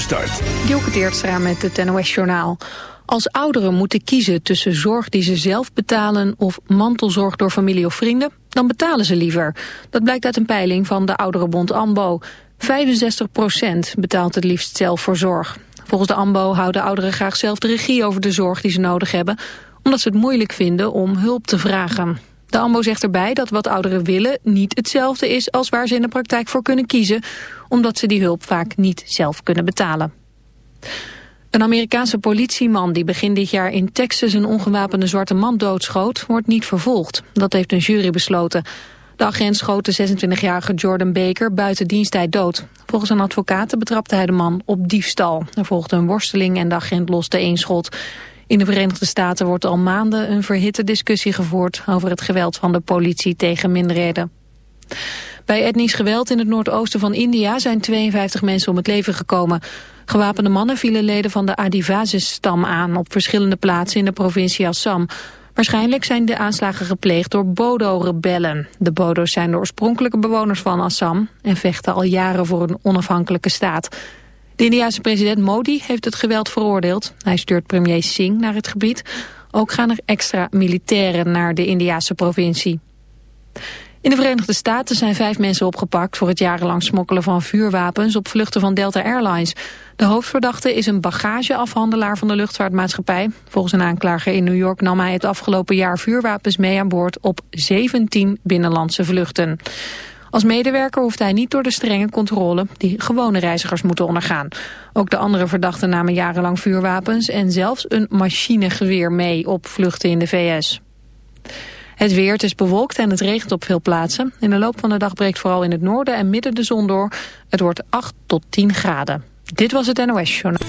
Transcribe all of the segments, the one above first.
start. Dielke Teertstra met het NOS-journaal. Als ouderen moeten kiezen tussen zorg die ze zelf betalen... of mantelzorg door familie of vrienden, dan betalen ze liever. Dat blijkt uit een peiling van de ouderenbond AMBO. 65% betaalt het liefst zelf voor zorg. Volgens de AMBO houden ouderen graag zelf de regie over de zorg die ze nodig hebben... omdat ze het moeilijk vinden om hulp te vragen. De AMBO zegt erbij dat wat ouderen willen niet hetzelfde is... als waar ze in de praktijk voor kunnen kiezen... omdat ze die hulp vaak niet zelf kunnen betalen. Een Amerikaanse politieman die begin dit jaar in Texas een ongewapende zwarte man doodschoot, wordt niet vervolgd. Dat heeft een jury besloten. De agent schoot de 26-jarige Jordan Baker buiten diensttijd dood. Volgens een advocaat betrapte hij de man op diefstal. Er volgde een worsteling en de agent loste één schot. In de Verenigde Staten wordt al maanden een verhitte discussie gevoerd over het geweld van de politie tegen minderheden. Bij etnisch geweld in het noordoosten van India zijn 52 mensen om het leven gekomen. Gewapende mannen vielen leden van de Adivasis-stam aan op verschillende plaatsen in de provincie Assam. Waarschijnlijk zijn de aanslagen gepleegd door Bodo-rebellen. De Bodo's zijn de oorspronkelijke bewoners van Assam en vechten al jaren voor een onafhankelijke staat. De Indiase president Modi heeft het geweld veroordeeld. Hij stuurt premier Singh naar het gebied. Ook gaan er extra militairen naar de Indiase provincie. In de Verenigde Staten zijn vijf mensen opgepakt voor het jarenlang smokkelen van vuurwapens op vluchten van Delta Airlines. De hoofdverdachte is een bagageafhandelaar van de luchtvaartmaatschappij. Volgens een aanklager in New York nam hij het afgelopen jaar vuurwapens mee aan boord op 17 binnenlandse vluchten. Als medewerker hoeft hij niet door de strenge controle die gewone reizigers moeten ondergaan. Ook de andere verdachten namen jarenlang vuurwapens en zelfs een machinegeweer mee op vluchten in de VS. Het weer, het is bewolkt en het regent op veel plaatsen. In de loop van de dag breekt vooral in het noorden en midden de zon door. Het wordt 8 tot 10 graden. Dit was het NOS Journal.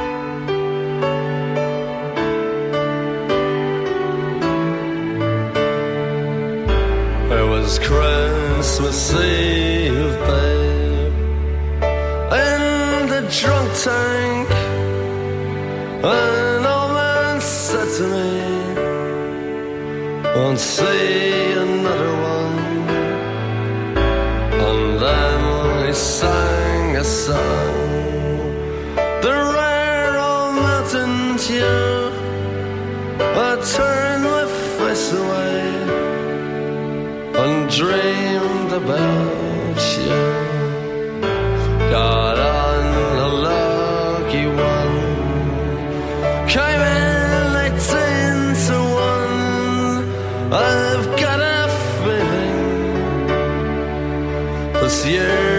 was Christmas Eve, babe. In the drunk tank, an old man said to me, Won't see another one. And then he sang a song, the rare old mountain dew. I turned my face away dreamed about you. Got on a lucky one. Came in eighteen to one. I've got a feeling this year.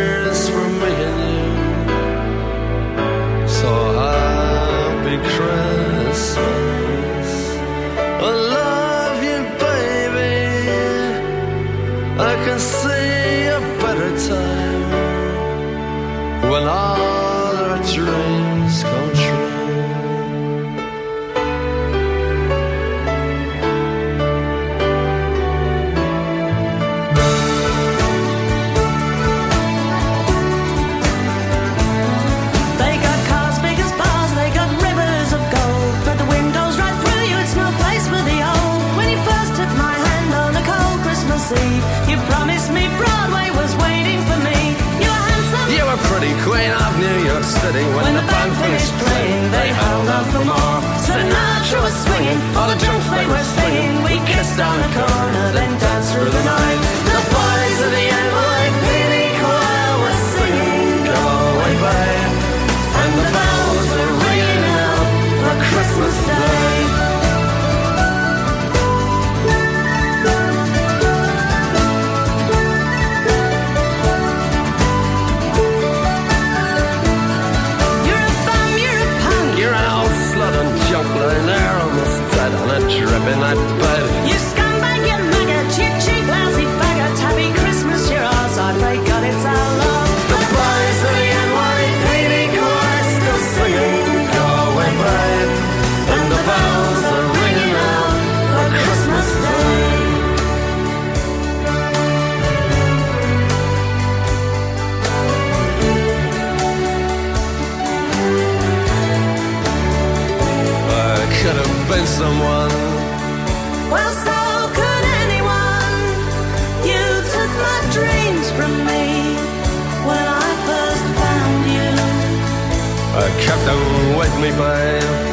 them with me babe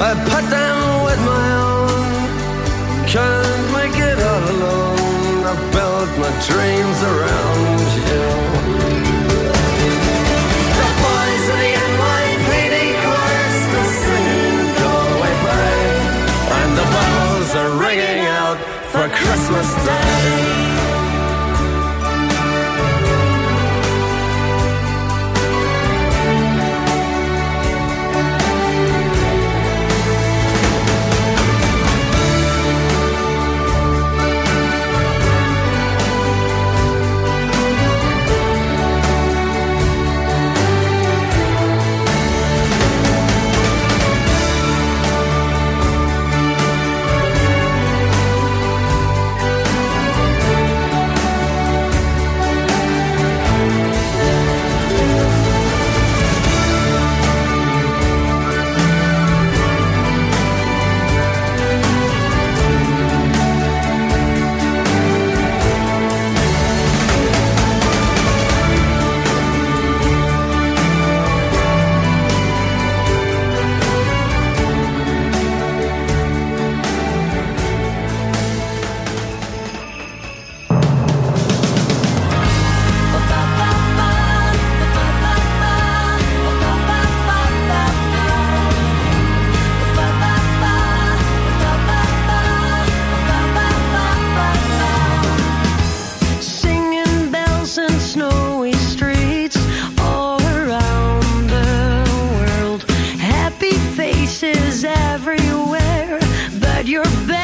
I put down with my own. Can't make it all alone. I built my dreams around you. your best.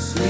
Sweet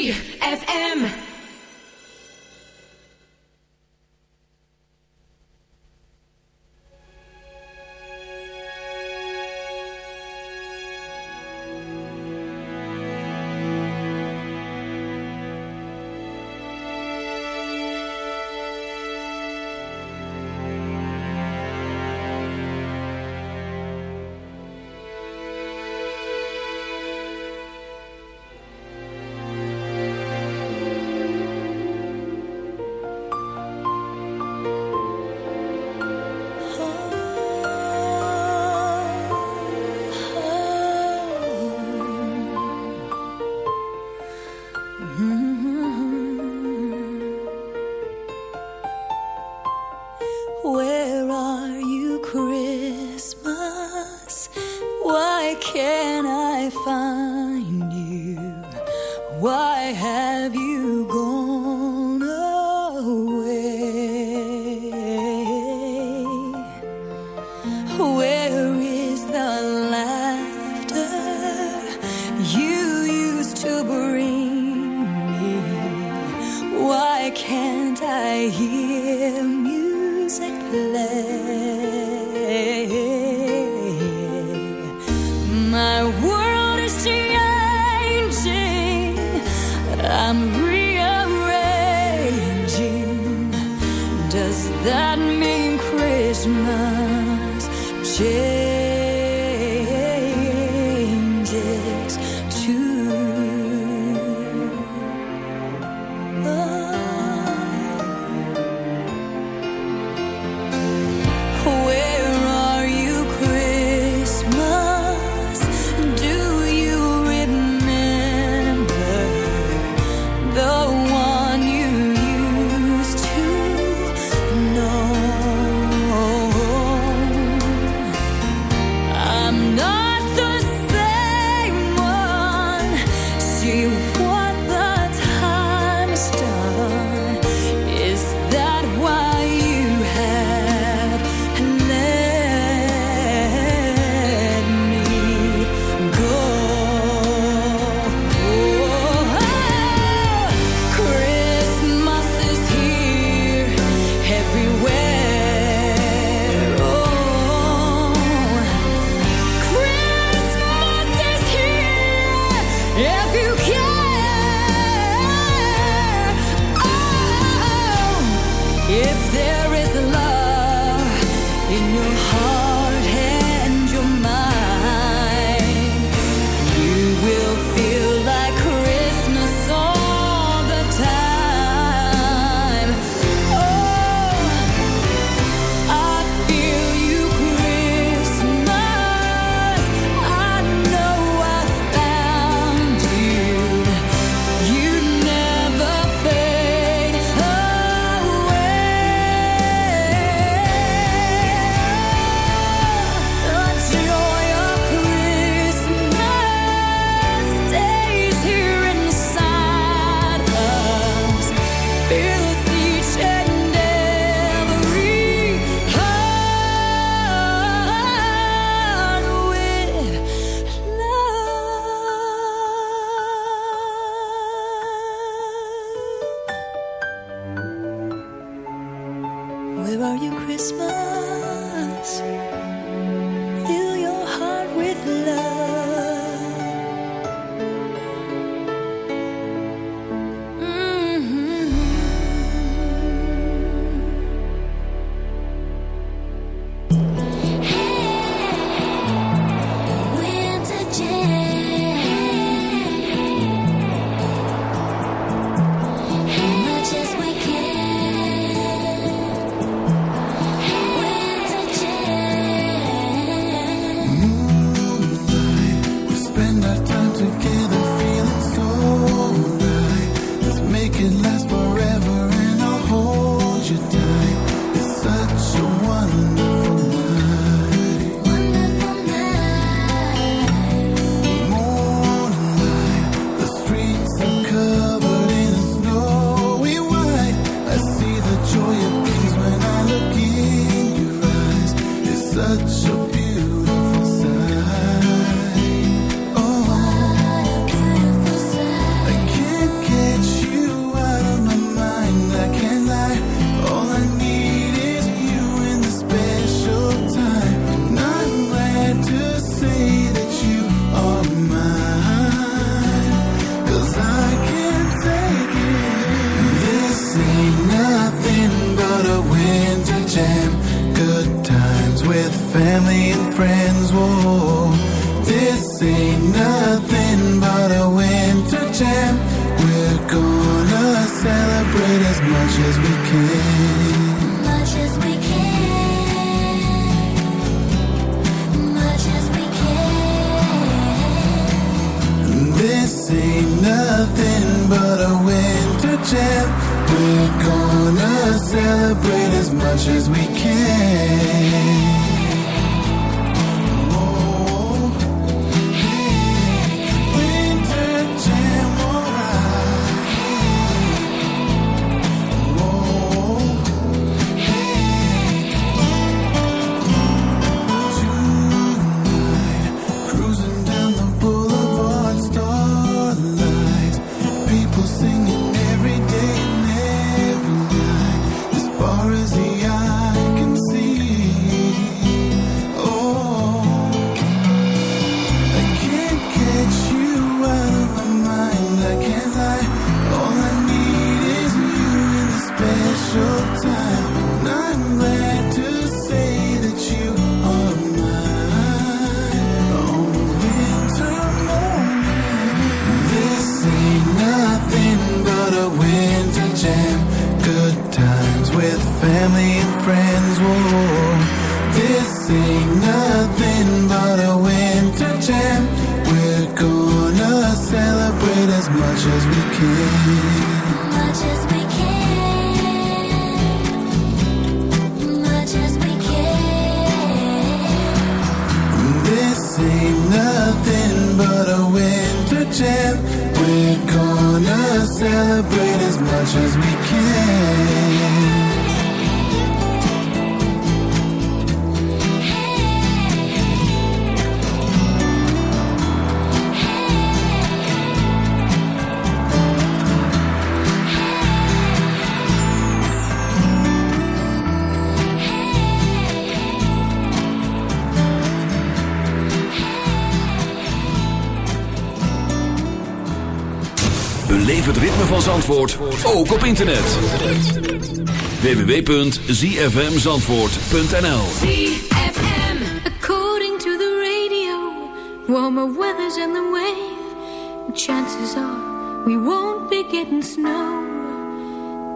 回忆。With family and friends. Whoa, this ain't nothing but a winter jam. We're gonna celebrate as much as we can. Much as we can, much as we can. This ain't nothing but a winter jam. We're gonna celebrate as much as we can. Ritme van Zandvoort, ook op internet. www.zfmzandvoort.nl According to the radio, warmer weather's in the way. Chances are we won't be getting snow.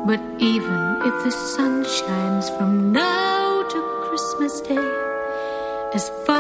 But even if the sun shines from now to Christmas Day, as far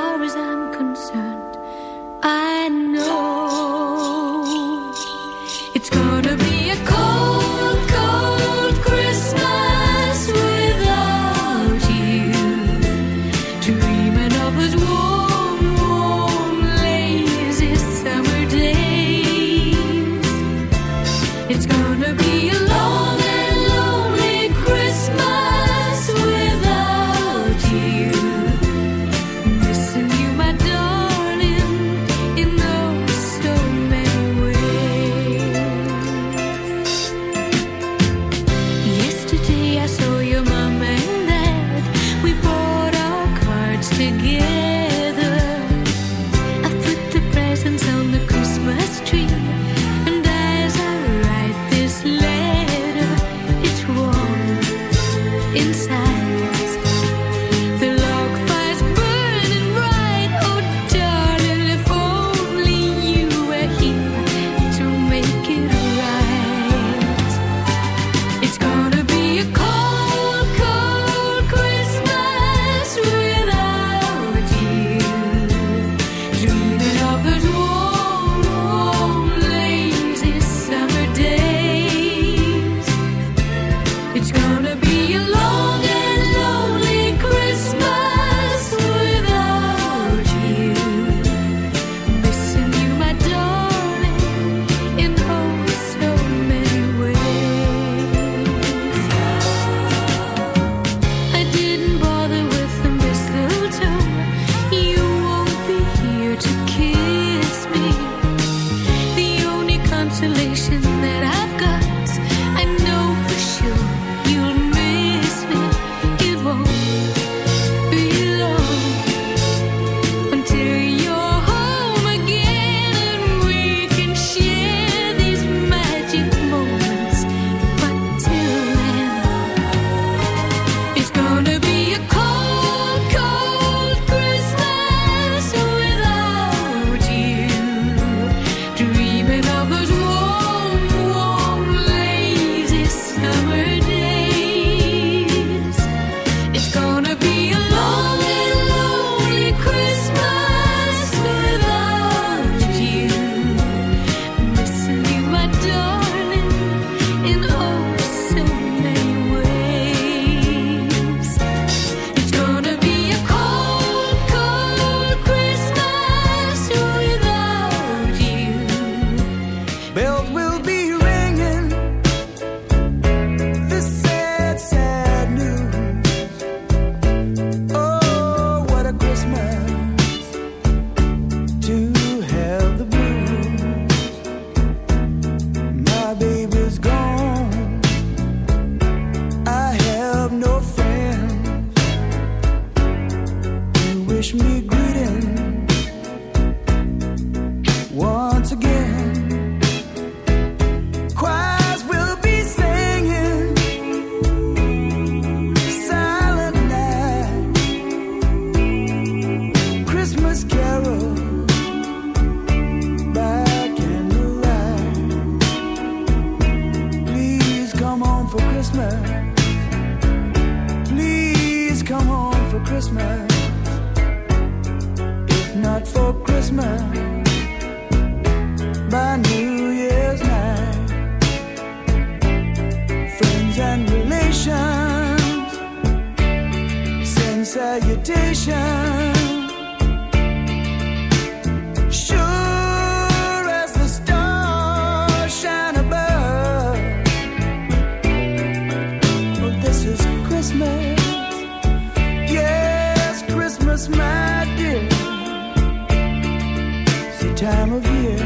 time of year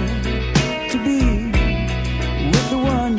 to be with the one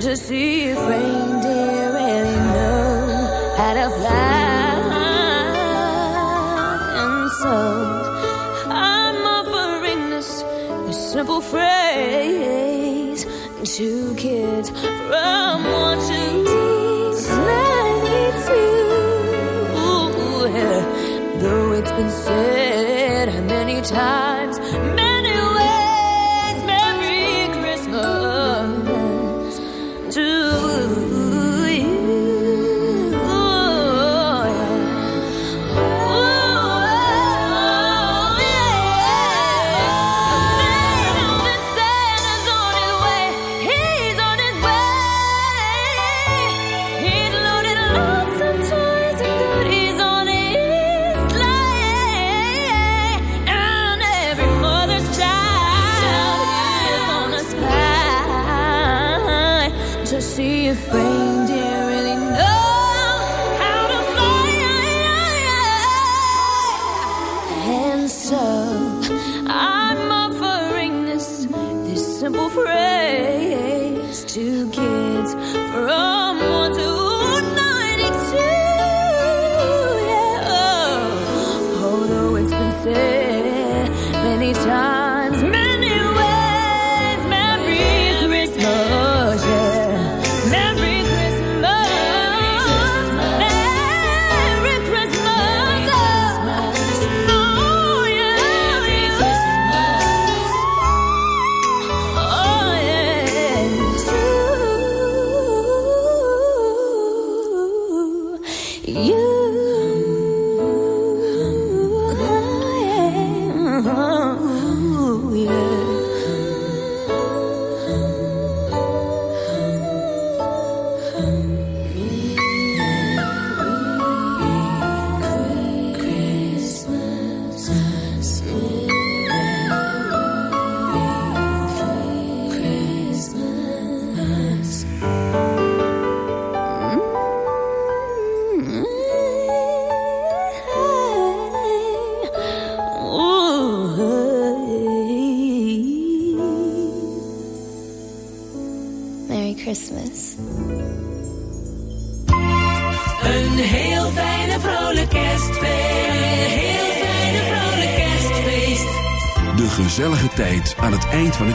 to see if reindeer really know how to fly. And so I'm offering this, simple phrase to kids from one to Though it's been said many times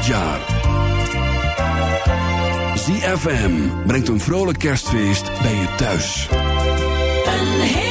het. ZFM brengt een vrolijk kerstfeest bij je thuis. Een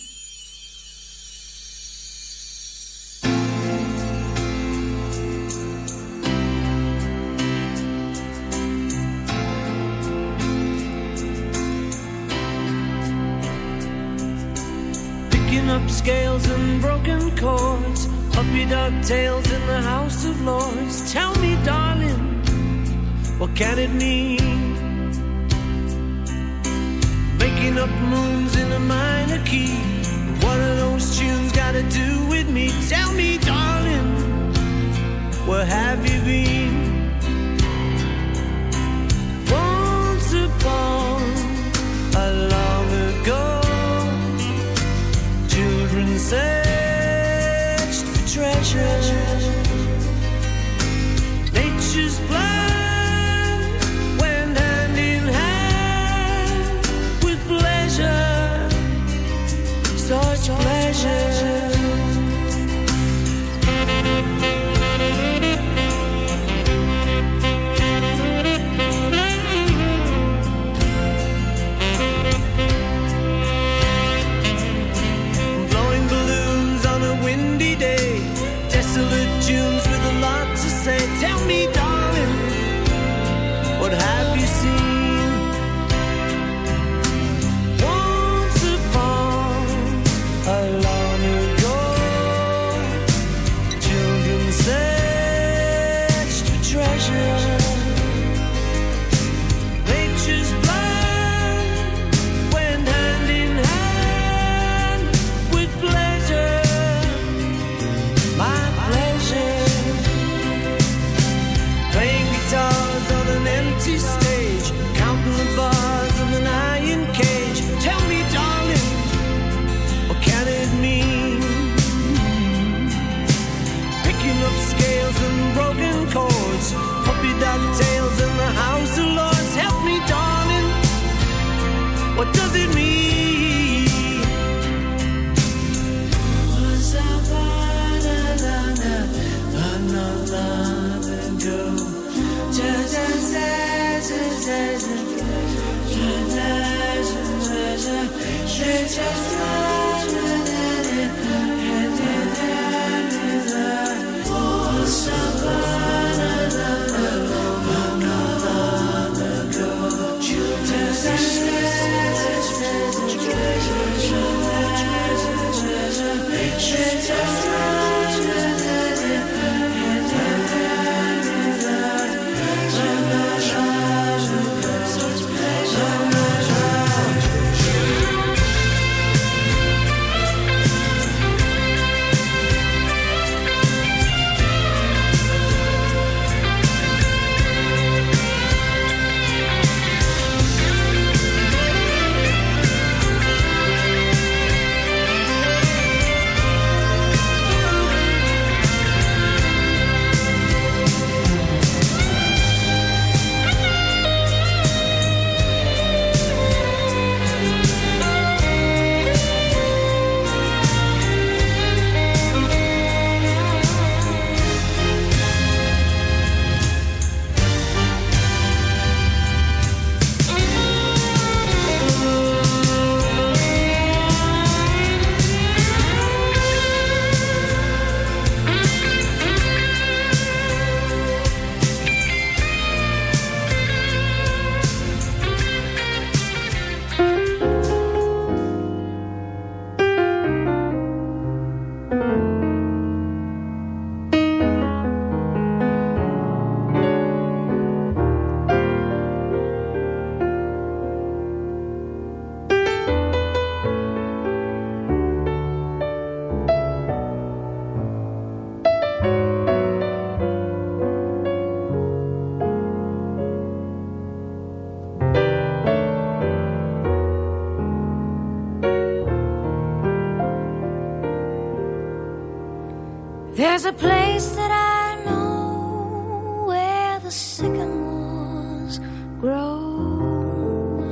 There's a place that I know where the sycamores grow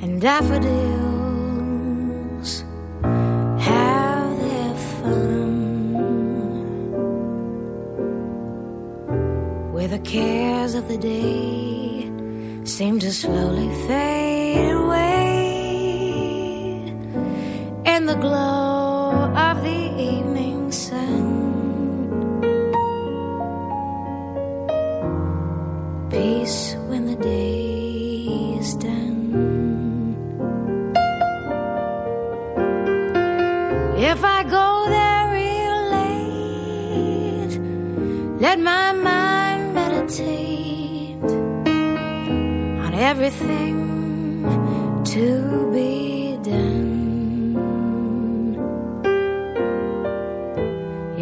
and daffodils have their fun. Where the cares of the day seem to slowly fade away in the glow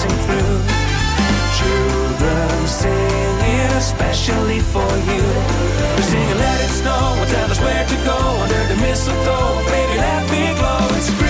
passing through. Children singing, especially for you. They're singing, let it snow, and tell us where to go under the mistletoe. Baby, let me glow, it's Christmas,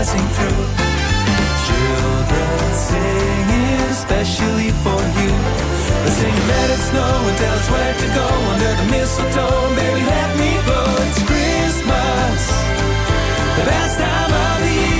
passing through. Children singing, especially for you. They let it snow and tell where to go under the mistletoe. Baby, let me go. It's Christmas, the best time of the year.